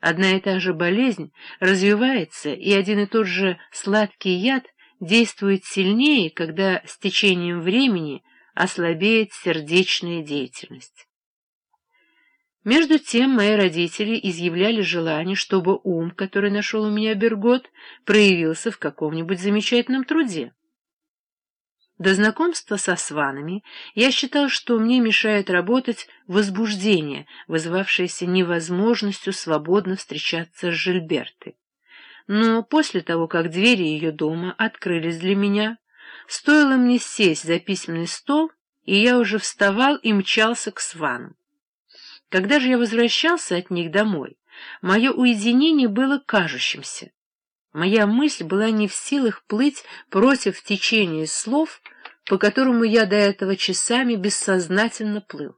Одна и та же болезнь развивается, и один и тот же сладкий яд действует сильнее, когда с течением времени ослабеет сердечная деятельность. Между тем мои родители изъявляли желание, чтобы ум, который нашел у меня Бергот, проявился в каком-нибудь замечательном труде. До знакомства со сванами я считал, что мне мешает работать возбуждение, вызывавшееся невозможностью свободно встречаться с Жильбертой. Но после того, как двери ее дома открылись для меня, стоило мне сесть за письменный стол, и я уже вставал и мчался к сванам. Когда же я возвращался от них домой, мое уединение было кажущимся. Моя мысль была не в силах плыть против течения слов, по которому я до этого часами бессознательно плыл.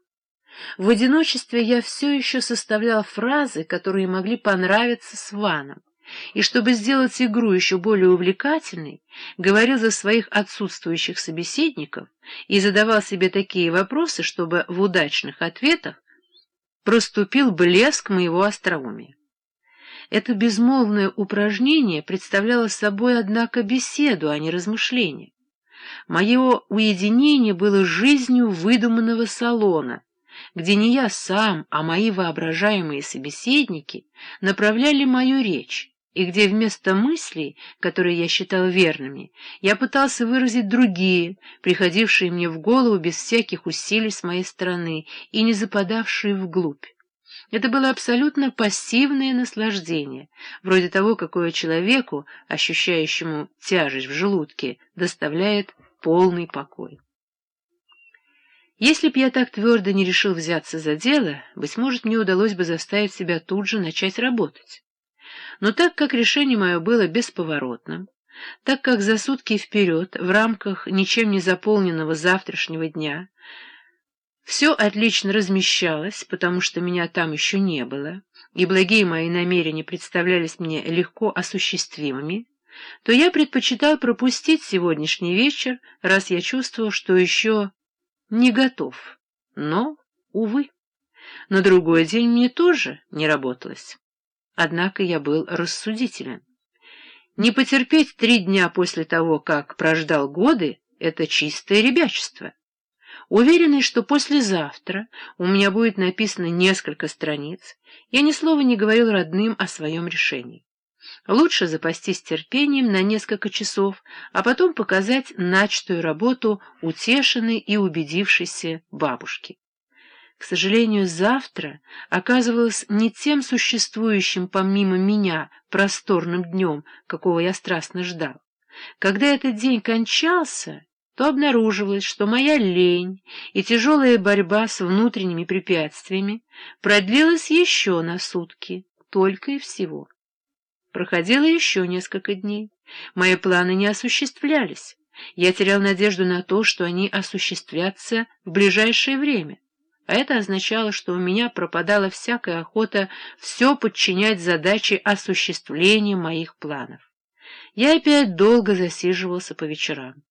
В одиночестве я все еще составлял фразы, которые могли понравиться Сванам, и чтобы сделать игру еще более увлекательной, говорил за своих отсутствующих собеседников и задавал себе такие вопросы, чтобы в удачных ответах проступил блеск моего остроумия. Это безмолвное упражнение представляло собой, однако, беседу, а не размышление. Мое уединение было жизнью выдуманного салона, где не я сам, а мои воображаемые собеседники направляли мою речь, и где вместо мыслей, которые я считал верными, я пытался выразить другие, приходившие мне в голову без всяких усилий с моей стороны и не западавшие вглубь. Это было абсолютно пассивное наслаждение, вроде того, какое человеку, ощущающему тяжесть в желудке, доставляет полный покой. Если б я так твердо не решил взяться за дело, быть может, мне удалось бы заставить себя тут же начать работать. Но так как решение мое было бесповоротным, так как за сутки вперед, в рамках ничем не заполненного завтрашнего дня, все отлично размещалось, потому что меня там еще не было, и благие мои намерения представлялись мне легко осуществимыми, то я предпочитал пропустить сегодняшний вечер, раз я чувствовал, что еще не готов. Но, увы, на другой день мне тоже не работалось. Однако я был рассудителен. Не потерпеть три дня после того, как прождал годы, — это чистое ребячество. Уверенный, что послезавтра у меня будет написано несколько страниц, я ни слова не говорил родным о своем решении. Лучше запастись терпением на несколько часов, а потом показать начатую работу утешенной и убедившейся бабушке. К сожалению, завтра оказывалось не тем существующим помимо меня просторным днем, какого я страстно ждал. Когда этот день кончался, то обнаруживалось, что моя лень и тяжелая борьба с внутренними препятствиями продлилась еще на сутки, только и всего. Проходило еще несколько дней. Мои планы не осуществлялись. Я терял надежду на то, что они осуществятся в ближайшее время а это означало, что у меня пропадала всякая охота все подчинять задаче осуществления моих планов. Я опять долго засиживался по вечерам.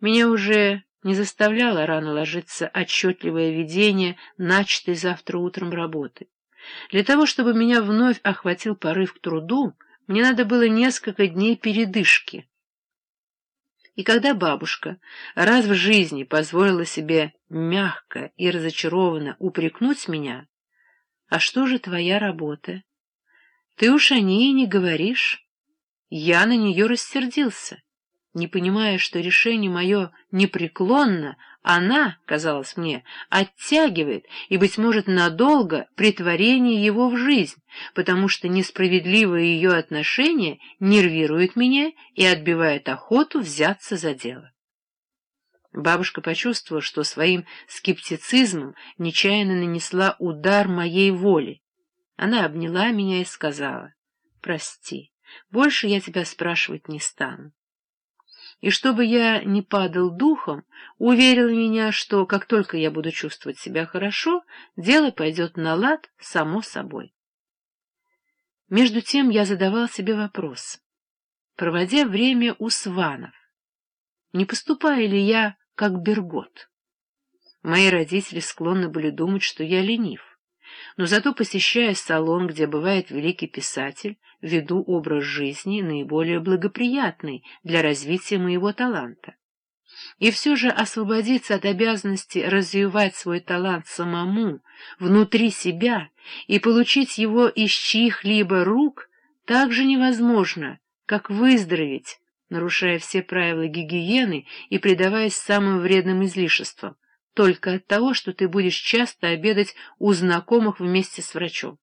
Меня уже не заставляло рано ложиться отчетливое видение начатой завтра утром работы. Для того, чтобы меня вновь охватил порыв к труду, мне надо было несколько дней передышки, и когда бабушка раз в жизни позволила себе мягко и разочарованно упрекнуть меня, «А что же твоя работа? Ты уж о ней не говоришь». Я на нее рассердился не понимая, что решение мое непреклонно, она, казалось мне, оттягивает и, быть может, надолго притворение его в жизнь, потому что несправедливое ее отношение нервирует меня и отбивает охоту взяться за дело. Бабушка почувствовала, что своим скептицизмом нечаянно нанесла удар моей воле. Она обняла меня и сказала, «Прости, больше я тебя спрашивать не стану и чтобы я не падал духом, уверил меня, что как только я буду чувствовать себя хорошо, дело пойдет на лад само собой. Между тем я задавал себе вопрос, проводя время у сванов, не поступаю ли я как Бергот? Мои родители склонны были думать, что я ленив. Но зато посещая салон, где бывает великий писатель, веду образ жизни наиболее благоприятный для развития моего таланта. И все же освободиться от обязанности развивать свой талант самому, внутри себя, и получить его из чьих-либо рук так же невозможно, как выздороветь, нарушая все правила гигиены и предаваясь самым вредным излишествам, только от того, что ты будешь часто обедать у знакомых вместе с врачом.